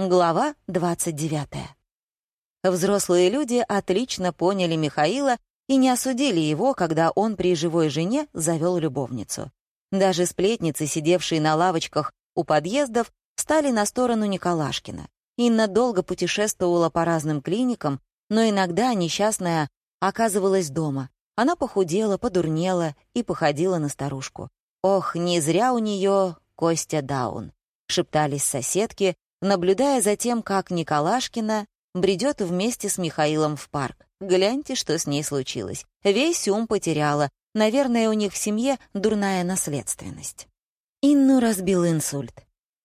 Глава 29. Взрослые люди отлично поняли Михаила и не осудили его, когда он при живой жене завел любовницу. Даже сплетницы, сидевшие на лавочках у подъездов, стали на сторону Николашкина. Инна долго путешествовала по разным клиникам, но иногда несчастная оказывалась дома. Она похудела, подурнела и походила на старушку. «Ох, не зря у нее Костя Даун», — шептались соседки, наблюдая за тем, как Николашкина бредет вместе с Михаилом в парк. Гляньте, что с ней случилось. Весь ум потеряла. Наверное, у них в семье дурная наследственность. Инну разбил инсульт.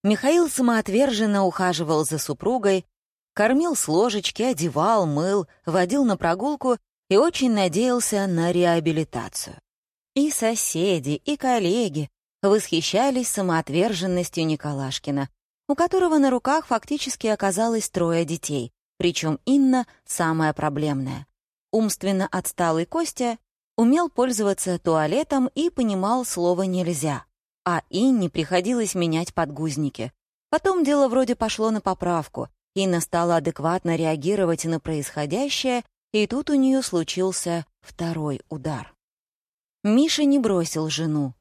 Михаил самоотверженно ухаживал за супругой, кормил с ложечки, одевал, мыл, водил на прогулку и очень надеялся на реабилитацию. И соседи, и коллеги восхищались самоотверженностью Николашкина, у которого на руках фактически оказалось трое детей, причем Инна самая проблемная. Умственно отсталый Костя умел пользоваться туалетом и понимал слово «нельзя», а Инне приходилось менять подгузники. Потом дело вроде пошло на поправку, Инна стала адекватно реагировать на происходящее, и тут у нее случился второй удар. Миша не бросил жену,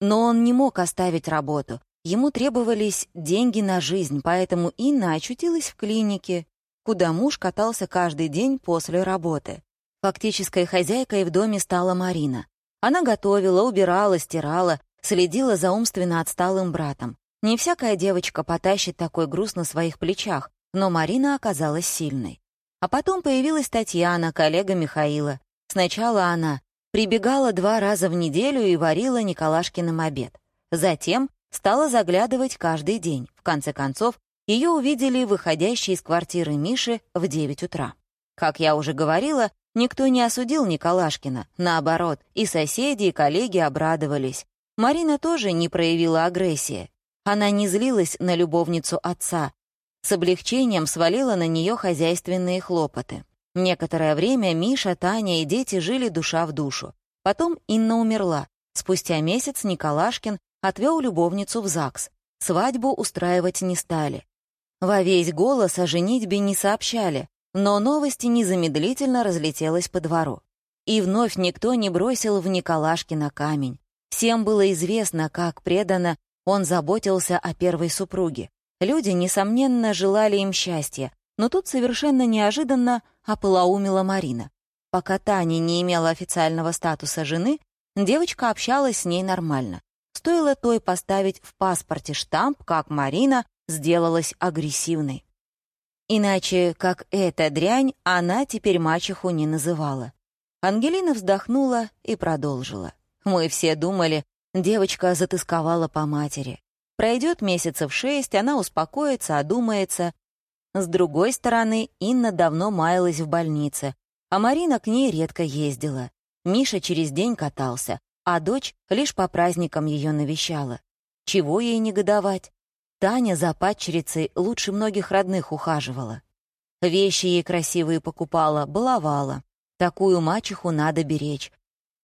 но он не мог оставить работу, Ему требовались деньги на жизнь, поэтому Инна очутилась в клинике, куда муж катался каждый день после работы. Фактической хозяйкой в доме стала Марина. Она готовила, убирала, стирала, следила за умственно отсталым братом. Не всякая девочка потащит такой груз на своих плечах, но Марина оказалась сильной. А потом появилась Татьяна, коллега Михаила. Сначала она прибегала два раза в неделю и варила Николашкиным обед. Затем стала заглядывать каждый день. В конце концов, ее увидели выходящей из квартиры Миши в 9 утра. Как я уже говорила, никто не осудил Николашкина. Наоборот, и соседи, и коллеги обрадовались. Марина тоже не проявила агрессии. Она не злилась на любовницу отца. С облегчением свалила на нее хозяйственные хлопоты. Некоторое время Миша, Таня и дети жили душа в душу. Потом Инна умерла. Спустя месяц Николашкин отвел любовницу в ЗАГС. Свадьбу устраивать не стали. Во весь голос о женитьбе не сообщали, но новости незамедлительно разлетелась по двору. И вновь никто не бросил в Николашкина камень. Всем было известно, как преданно он заботился о первой супруге. Люди, несомненно, желали им счастья, но тут совершенно неожиданно ополоумила Марина. Пока Таня не имела официального статуса жены, девочка общалась с ней нормально. Стоило той поставить в паспорте штамп, как Марина сделалась агрессивной. Иначе, как эта дрянь, она теперь мачеху не называла. Ангелина вздохнула и продолжила. Мы все думали, девочка затысковала по матери. Пройдет месяцев шесть, она успокоится, одумается. С другой стороны, Инна давно маялась в больнице, а Марина к ней редко ездила. Миша через день катался, а дочь лишь по праздникам ее навещала. Чего ей негодовать? Таня за падчерицей лучше многих родных ухаживала. Вещи ей красивые покупала, баловала. Такую мачеху надо беречь.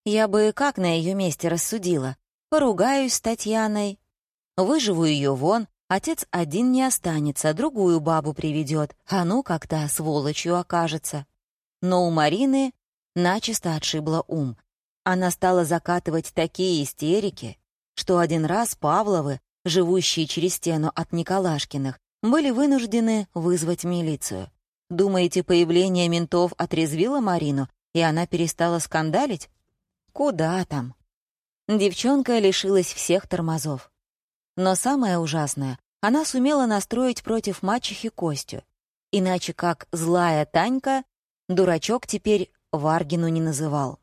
Я бы как на ее месте рассудила. Поругаюсь с Татьяной, выживу ее вон, отец один не останется, другую бабу приведет, а ну как-то сволочью окажется. Но у Марины начисто отшибла ум. Она стала закатывать такие истерики, что один раз Павловы, живущие через стену от Николашкиных, были вынуждены вызвать милицию. Думаете, появление ментов отрезвило Марину, и она перестала скандалить? Куда там? Девчонка лишилась всех тормозов. Но самое ужасное, она сумела настроить против мачехи Костю. Иначе как злая Танька, дурачок теперь Варгину не называл.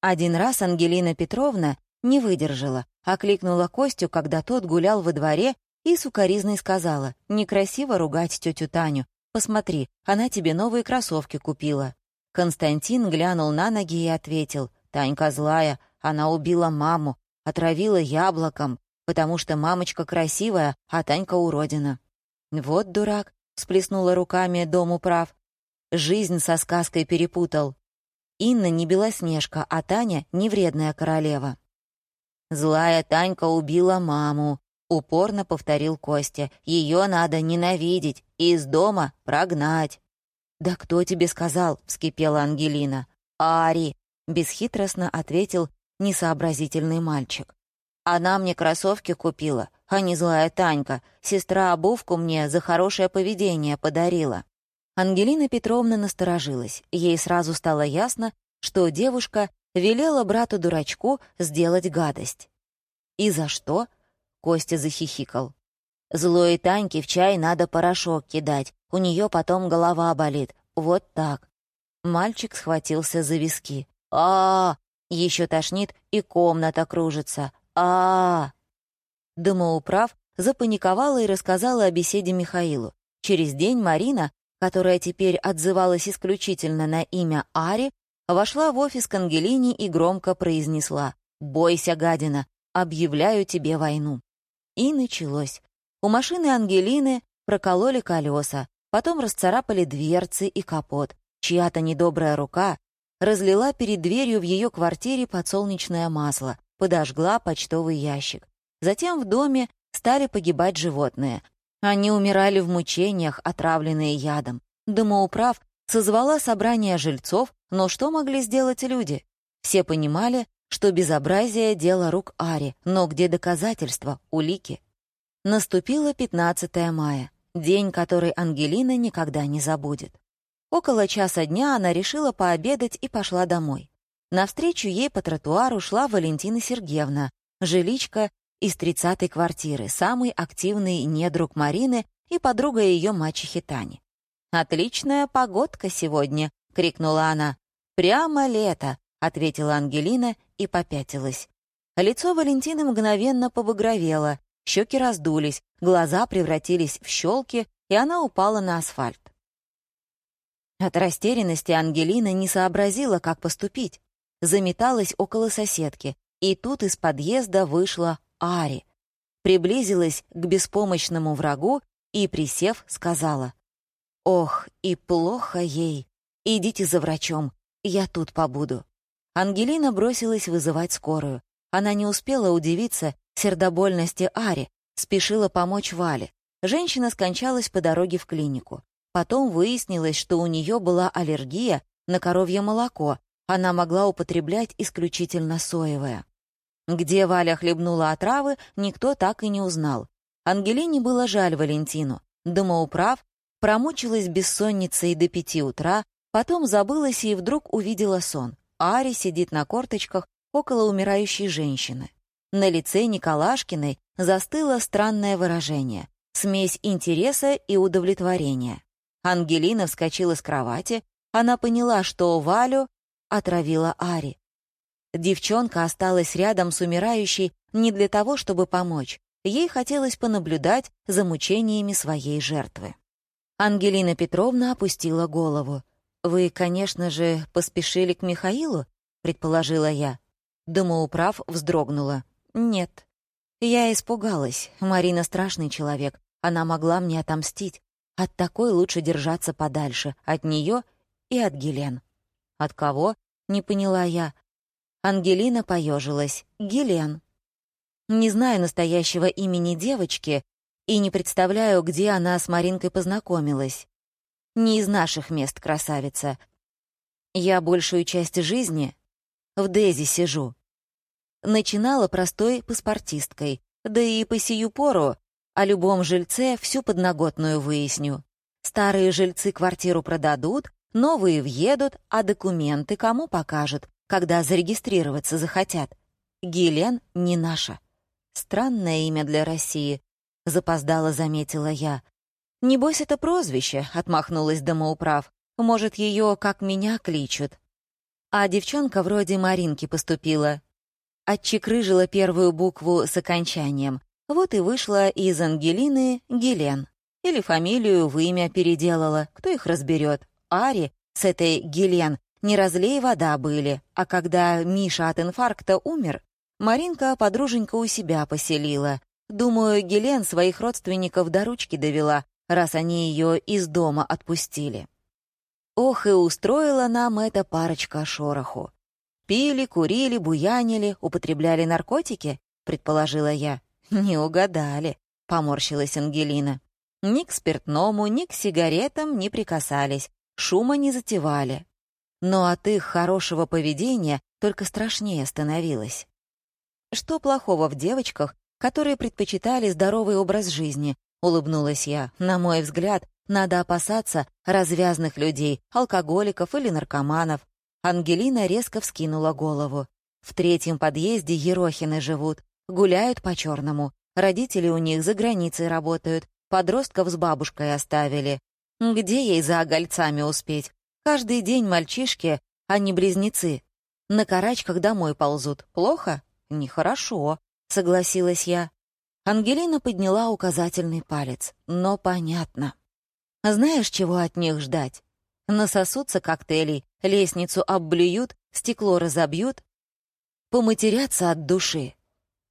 Один раз Ангелина Петровна не выдержала, окликнула Костю, когда тот гулял во дворе, и сукоризной сказала, «Некрасиво ругать тетю Таню. Посмотри, она тебе новые кроссовки купила». Константин глянул на ноги и ответил, «Танька злая, она убила маму, отравила яблоком, потому что мамочка красивая, а Танька уродина». «Вот дурак», — сплеснула руками дому прав. «Жизнь со сказкой перепутал. Инна не Белоснежка, а Таня — не вредная королева. «Злая Танька убила маму», — упорно повторил Костя. «Ее надо ненавидеть, из дома прогнать». «Да кто тебе сказал?» — вскипела Ангелина. «Ари», — бесхитростно ответил несообразительный мальчик. «Она мне кроссовки купила, а не злая Танька. Сестра обувку мне за хорошее поведение подарила». Ангелина Петровна насторожилась. Ей сразу стало ясно, что девушка велела брату-дурачку сделать гадость. «И за что?» — Костя захихикал. «Злой Таньке в чай надо порошок кидать, у нее потом голова болит. Вот так». Мальчик схватился за виски. а, -а, Еще тошнит, и комната кружится. а, -а, -а Домоуправ запаниковала и рассказала о беседе Михаилу. Через день Марина, которая теперь отзывалась исключительно на имя Ари, вошла в офис к Ангелине и громко произнесла «Бойся, гадина, объявляю тебе войну». И началось. У машины Ангелины прокололи колеса, потом расцарапали дверцы и капот. Чья-то недобрая рука разлила перед дверью в ее квартире подсолнечное масло, подожгла почтовый ящик. Затем в доме стали погибать животные. Они умирали в мучениях, отравленные ядом. Домоуправ созвала собрание жильцов, но что могли сделать люди? Все понимали, что безобразие — дело рук Ари, но где доказательства, улики? Наступило 15 мая, день, который Ангелина никогда не забудет. Около часа дня она решила пообедать и пошла домой. Навстречу ей по тротуару шла Валентина Сергеевна, жиличка из 30-й квартиры, самый активный недруг Марины и подруга ее мачехи Тани. «Отличная погодка сегодня!» — крикнула она. «Прямо лето!» — ответила Ангелина и попятилась. Лицо Валентины мгновенно побагровело, щеки раздулись, глаза превратились в щелки, и она упала на асфальт. От растерянности Ангелина не сообразила, как поступить. Заметалась около соседки, и тут из подъезда вышла Ари. Приблизилась к беспомощному врагу и, присев, сказала, «Ох, и плохо ей. Идите за врачом, я тут побуду». Ангелина бросилась вызывать скорую. Она не успела удивиться сердобольности Ари, спешила помочь Вале. Женщина скончалась по дороге в клинику. Потом выяснилось, что у нее была аллергия на коровье молоко, она могла употреблять исключительно соевое. Где Валя хлебнула отравы, никто так и не узнал. Ангелине было жаль Валентину. Домоуправ Промучилась бессонницей до пяти утра, потом забылась и вдруг увидела сон. Ари сидит на корточках около умирающей женщины. На лице Николашкиной застыло странное выражение — смесь интереса и удовлетворения. Ангелина вскочила с кровати, она поняла, что Валю отравила Ари. Девчонка осталась рядом с умирающей не для того, чтобы помочь. Ей хотелось понаблюдать за мучениями своей жертвы. Ангелина Петровна опустила голову. «Вы, конечно же, поспешили к Михаилу?» — предположила я. Домоуправ вздрогнула. «Нет». Я испугалась. Марина страшный человек. Она могла мне отомстить. От такой лучше держаться подальше. От нее и от Гелен. «От кого?» — не поняла я. Ангелина поежилась. «Гелен». Не знаю настоящего имени девочки, и не представляю, где она с Маринкой познакомилась. Не из наших мест, красавица. Я большую часть жизни в Дези сижу. Начинала простой паспортисткой, да и по сию пору о любом жильце всю подноготную выясню. Старые жильцы квартиру продадут, новые въедут, а документы кому покажут, когда зарегистрироваться захотят. Гелен не наша. Странное имя для России, — запоздало заметила я. «Небось, это прозвище», — отмахнулась домоуправ. «Может, ее, как меня, кличут». А девчонка вроде Маринки поступила. Отчекрыжила первую букву с окончанием. Вот и вышла из Ангелины Гелен. Или фамилию в имя переделала, кто их разберет. Ари с этой Гелен не разлей вода были, а когда Миша от инфаркта умер, Маринка подруженька у себя поселила, Думаю, Гелен своих родственников до ручки довела, раз они ее из дома отпустили. Ох, и устроила нам эта парочка шороху. Пили, курили, буянили, употребляли наркотики, предположила я. «Не угадали», — поморщилась Ангелина. «Ни к спиртному, ни к сигаретам не прикасались, шума не затевали. Но от их хорошего поведения только страшнее становилось. Что плохого в девочках, которые предпочитали здоровый образ жизни, улыбнулась я. На мой взгляд, надо опасаться развязных людей, алкоголиков или наркоманов. Ангелина резко вскинула голову. В третьем подъезде Ерохины живут, гуляют по-черному. Родители у них за границей работают, подростков с бабушкой оставили. Где ей за огольцами успеть? Каждый день мальчишки, а не близнецы. На карачках домой ползут. Плохо? Нехорошо, согласилась я. Ангелина подняла указательный палец. Но понятно. Знаешь, чего от них ждать? Насосутся коктейлей, лестницу обблюют, стекло разобьют, поматерятся от души.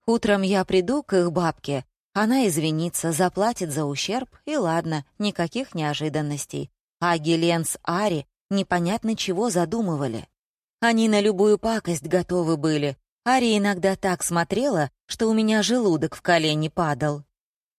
Утром я приду к их бабке, она извинится, заплатит за ущерб, и ладно, никаких неожиданностей. А Гелен с Ари непонятно чего задумывали. Они на любую пакость готовы были. Ари иногда так смотрела, что у меня желудок в колени падал.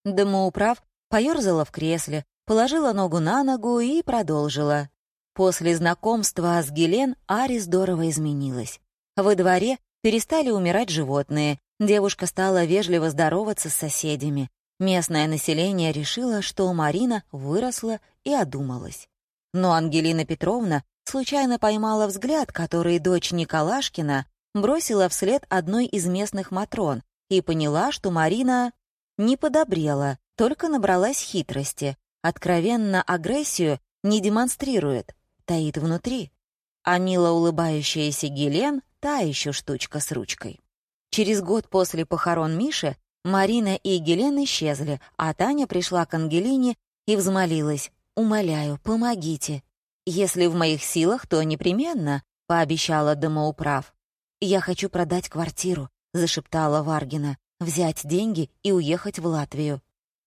Домоуправ поёрзала в кресле, положила ногу на ногу и продолжила. После знакомства с Гелен Ари здорово изменилась. Во дворе перестали умирать животные, девушка стала вежливо здороваться с соседями. Местное население решило, что Марина выросла и одумалась. Но Ангелина Петровна случайно поймала взгляд, который дочь Николашкина бросила вслед одной из местных матрон и поняла, что Марина не подобрела, только набралась хитрости, откровенно агрессию не демонстрирует, таит внутри. А мило улыбающаяся Гелен — та еще штучка с ручкой. Через год после похорон Миши Марина и Гелен исчезли, а Таня пришла к Ангелине и взмолилась. «Умоляю, помогите. Если в моих силах, то непременно», — пообещала домоуправ. «Я хочу продать квартиру», — зашептала Варгина, «взять деньги и уехать в Латвию.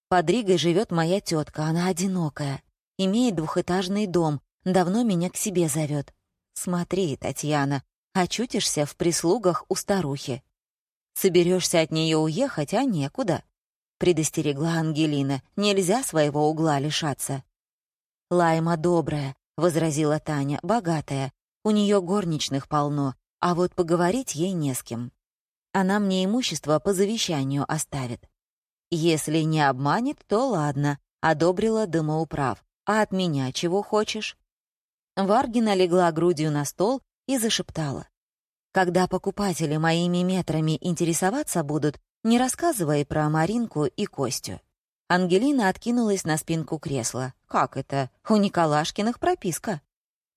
Под Ригой живет моя тетка, она одинокая. Имеет двухэтажный дом, давно меня к себе зовет. Смотри, Татьяна, очутишься в прислугах у старухи. Соберешься от нее уехать, а некуда», — предостерегла Ангелина. «Нельзя своего угла лишаться». «Лайма добрая», — возразила Таня, — «богатая. У нее горничных полно, а вот поговорить ей не с кем. Она мне имущество по завещанию оставит. Если не обманет, то ладно, одобрила дымоуправ. А от меня чего хочешь?» Варгина легла грудью на стол и зашептала. «Когда покупатели моими метрами интересоваться будут, не рассказывай про Маринку и Костю». Ангелина откинулась на спинку кресла. «Как это? У Николашкиных прописка».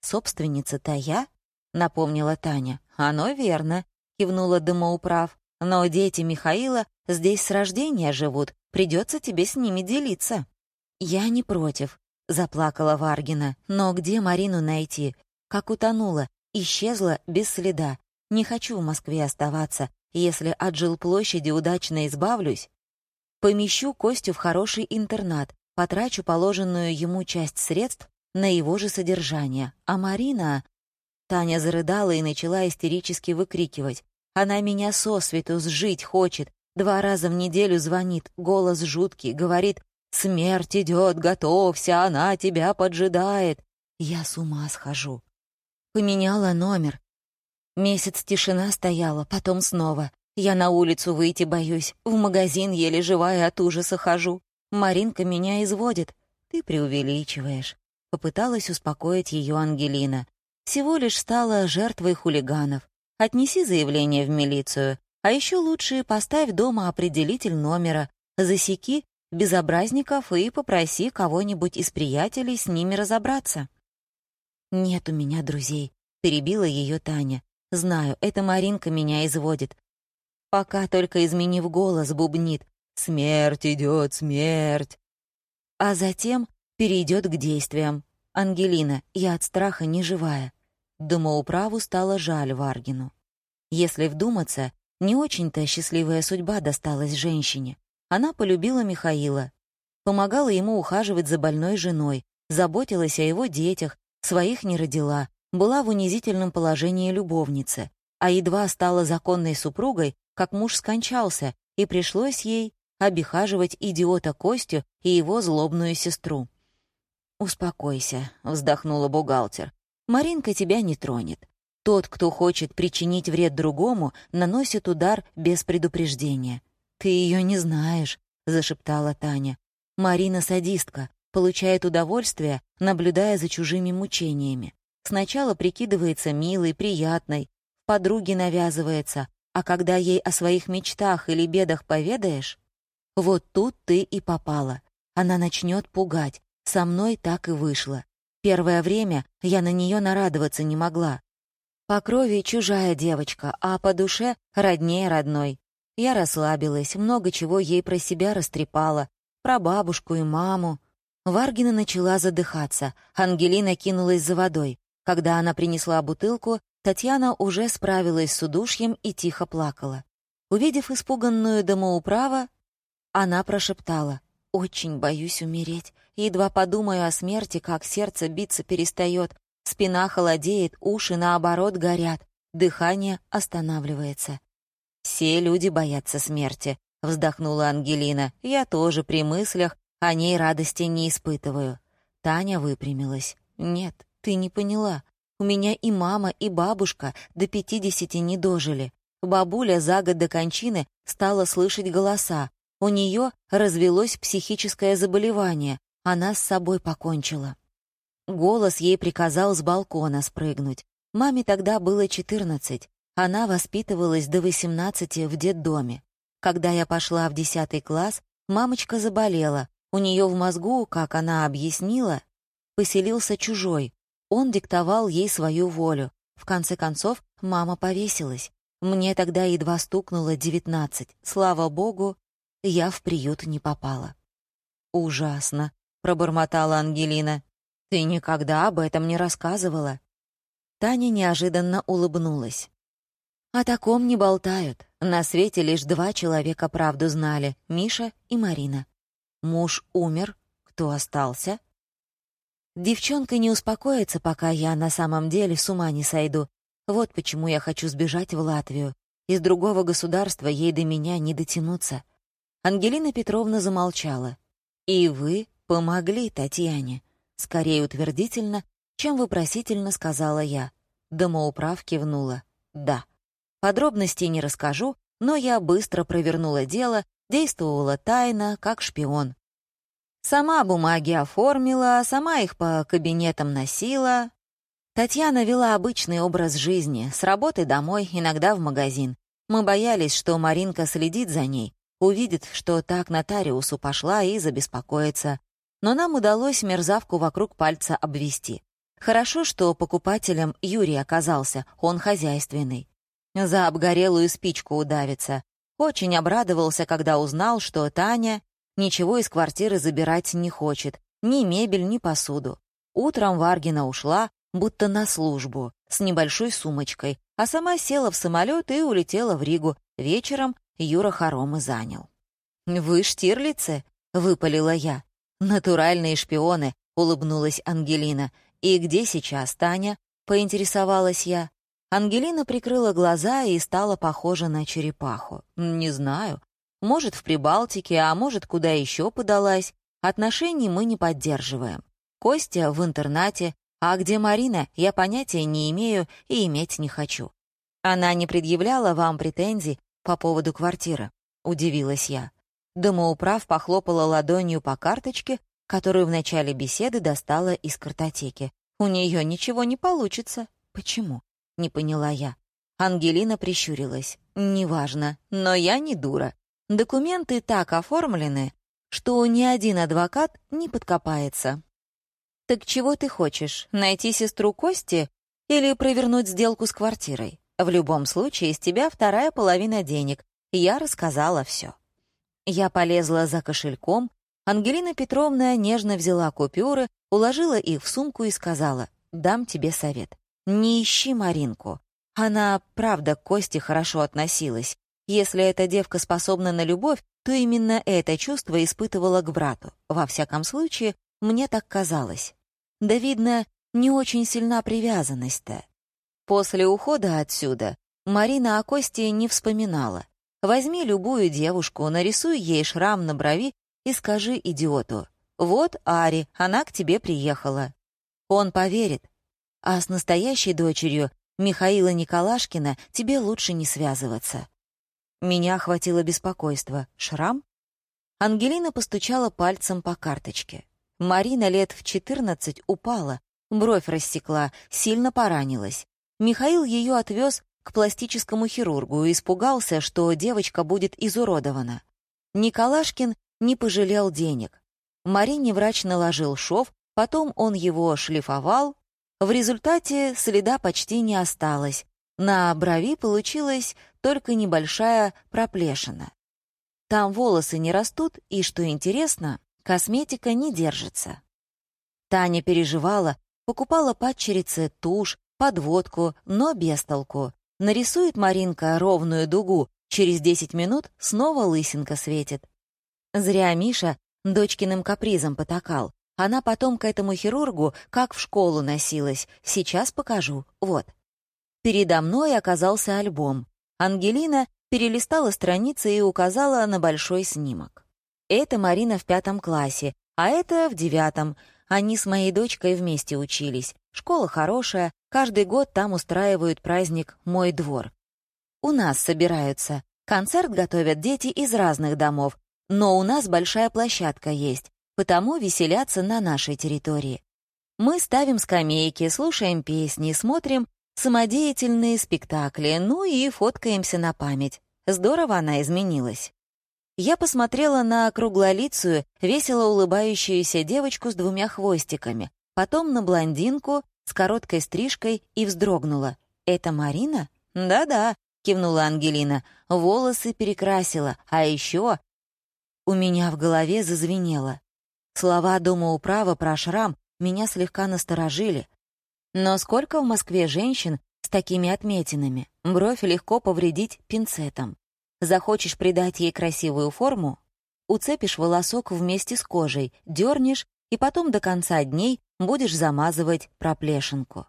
«Собственница-то я?» — напомнила Таня. «Оно верно», — кивнула дымоуправ. «Но дети Михаила здесь с рождения живут, придется тебе с ними делиться». «Я не против», — заплакала Варгина. «Но где Марину найти? Как утонула, исчезла без следа. Не хочу в Москве оставаться. Если от жилплощади удачно избавлюсь, Помещу Костю в хороший интернат, потрачу положенную ему часть средств на его же содержание. А Марина... Таня зарыдала и начала истерически выкрикивать. Она меня сосвету сжить хочет. Два раза в неделю звонит, голос жуткий, говорит «Смерть идет, готовься, она тебя поджидает». Я с ума схожу. Поменяла номер. Месяц тишина стояла, потом снова. Я на улицу выйти боюсь, в магазин еле живая от ужаса хожу. Маринка меня изводит. Ты преувеличиваешь. Попыталась успокоить ее Ангелина. Всего лишь стала жертвой хулиганов. Отнеси заявление в милицию. А еще лучше поставь дома определитель номера. Засеки безобразников и попроси кого-нибудь из приятелей с ними разобраться. «Нет у меня друзей», — перебила ее Таня. «Знаю, эта Маринка меня изводит пока только изменив голос, бубнит «Смерть идет, смерть!» А затем перейдет к действиям. «Ангелина, я от страха не живая». Домоуправу стало жаль Варгину. Если вдуматься, не очень-то счастливая судьба досталась женщине. Она полюбила Михаила, помогала ему ухаживать за больной женой, заботилась о его детях, своих не родила, была в унизительном положении любовницы, а едва стала законной супругой, как муж скончался, и пришлось ей обихаживать идиота Костю и его злобную сестру. «Успокойся», — вздохнула бухгалтер. «Маринка тебя не тронет. Тот, кто хочет причинить вред другому, наносит удар без предупреждения. «Ты ее не знаешь», — зашептала Таня. «Марина садистка, получает удовольствие, наблюдая за чужими мучениями. Сначала прикидывается милой, приятной, подруги навязывается, а когда ей о своих мечтах или бедах поведаешь, вот тут ты и попала. Она начнет пугать. Со мной так и вышло. Первое время я на нее нарадоваться не могла. По крови чужая девочка, а по душе роднее родной. Я расслабилась, много чего ей про себя растрепала, про бабушку и маму. Варгина начала задыхаться, Ангелина кинулась за водой. Когда она принесла бутылку, Татьяна уже справилась с удушьем и тихо плакала. Увидев испуганную домоуправа, она прошептала. «Очень боюсь умереть. Едва подумаю о смерти, как сердце биться перестает, Спина холодеет, уши, наоборот, горят, дыхание останавливается. «Все люди боятся смерти», — вздохнула Ангелина. «Я тоже при мыслях о ней радости не испытываю». Таня выпрямилась. «Нет, ты не поняла. У меня и мама, и бабушка до пятидесяти не дожили. Бабуля за год до кончины стала слышать голоса. У нее развелось психическое заболевание. Она с собой покончила. Голос ей приказал с балкона спрыгнуть. Маме тогда было 14. Она воспитывалась до 18 в детдоме. Когда я пошла в 10 класс, мамочка заболела. У нее в мозгу, как она объяснила, поселился чужой. Он диктовал ей свою волю. В конце концов, мама повесилась. Мне тогда едва стукнуло 19. Слава богу, я в приют не попала. «Ужасно», — пробормотала Ангелина. «Ты никогда об этом не рассказывала». Таня неожиданно улыбнулась. «О таком не болтают. На свете лишь два человека правду знали — Миша и Марина. Муж умер, кто остался?» Девчонка не успокоится, пока я на самом деле с ума не сойду. Вот почему я хочу сбежать в Латвию. Из другого государства ей до меня не дотянуться. Ангелина Петровна замолчала. «И вы помогли Татьяне», Скорее утвердительно, чем вопросительно сказала я. Домоуправ кивнула. «Да». Подробностей не расскажу, но я быстро провернула дело, действовала тайно, как шпион. Сама бумаги оформила, сама их по кабинетам носила. Татьяна вела обычный образ жизни, с работы домой, иногда в магазин. Мы боялись, что Маринка следит за ней, увидит, что так нотариусу пошла и забеспокоится но нам удалось мерзавку вокруг пальца обвести. Хорошо, что покупателем Юрий оказался, он хозяйственный. За обгорелую спичку удавится. Очень обрадовался, когда узнал, что Таня ничего из квартиры забирать не хочет, ни мебель, ни посуду. Утром Варгина ушла, будто на службу, с небольшой сумочкой, а сама села в самолет и улетела в Ригу. Вечером Юра хоромы занял. «Вы штирлицы?» — выпалила я. «Натуральные шпионы», — улыбнулась Ангелина. «И где сейчас Таня?» — поинтересовалась я. Ангелина прикрыла глаза и стала похожа на черепаху. «Не знаю. Может, в Прибалтике, а может, куда еще подалась. Отношений мы не поддерживаем. Костя в интернате, а где Марина, я понятия не имею и иметь не хочу. Она не предъявляла вам претензий по поводу квартиры?» — удивилась я. Домоуправ похлопала ладонью по карточке, которую в начале беседы достала из картотеки. «У нее ничего не получится». «Почему?» — не поняла я. Ангелина прищурилась. «Неважно, но я не дура. Документы так оформлены, что ни один адвокат не подкопается». «Так чего ты хочешь, найти сестру Кости или провернуть сделку с квартирой? В любом случае, из тебя вторая половина денег. Я рассказала все». Я полезла за кошельком, Ангелина Петровна нежно взяла купюры, уложила их в сумку и сказала, «Дам тебе совет. Не ищи Маринку. Она, правда, к Косте хорошо относилась. Если эта девка способна на любовь, то именно это чувство испытывала к брату. Во всяком случае, мне так казалось. Да, видно, не очень сильна привязанность-то. После ухода отсюда Марина о Косте не вспоминала. Возьми любую девушку, нарисуй ей шрам на брови и скажи идиоту. «Вот Ари, она к тебе приехала». Он поверит. А с настоящей дочерью Михаила Николашкина тебе лучше не связываться. Меня охватило беспокойство. Шрам? Ангелина постучала пальцем по карточке. Марина лет в четырнадцать упала, бровь рассекла, сильно поранилась. Михаил ее отвез к пластическому хирургу и испугался, что девочка будет изуродована. Николашкин не пожалел денег. Марине врач наложил шов, потом он его шлифовал. В результате следа почти не осталось. На брови получилась только небольшая проплешина. Там волосы не растут, и, что интересно, косметика не держится. Таня переживала, покупала падчерице тушь, подводку, но без толку. Нарисует Маринка ровную дугу, через 10 минут снова лысинка светит. Зря Миша дочкиным капризом потакал. Она потом к этому хирургу как в школу носилась. Сейчас покажу. Вот. Передо мной оказался альбом. Ангелина перелистала страницы и указала на большой снимок. Это Марина в пятом классе, а это в девятом. Они с моей дочкой вместе учились. Школа хорошая, каждый год там устраивают праздник «Мой двор». У нас собираются. Концерт готовят дети из разных домов, но у нас большая площадка есть, потому веселятся на нашей территории. Мы ставим скамейки, слушаем песни, смотрим самодеятельные спектакли, ну и фоткаемся на память. Здорово она изменилась. Я посмотрела на круглолицую, весело улыбающуюся девочку с двумя хвостиками, потом на блондинку с короткой стрижкой и вздрогнула. «Это Марина?» «Да-да», — кивнула Ангелина. «Волосы перекрасила, а еще...» У меня в голове зазвенело. Слова дома управа про шрам меня слегка насторожили. Но сколько в Москве женщин с такими отметинами? Бровь легко повредить пинцетом. Захочешь придать ей красивую форму? Уцепишь волосок вместе с кожей, дернешь, и потом до конца дней будешь замазывать проплешинку.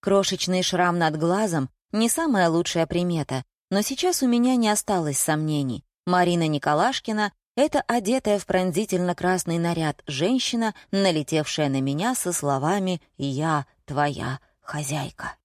Крошечный шрам над глазом — не самая лучшая примета, но сейчас у меня не осталось сомнений. Марина Николашкина — это одетая в пронзительно-красный наряд женщина, налетевшая на меня со словами «Я твоя хозяйка».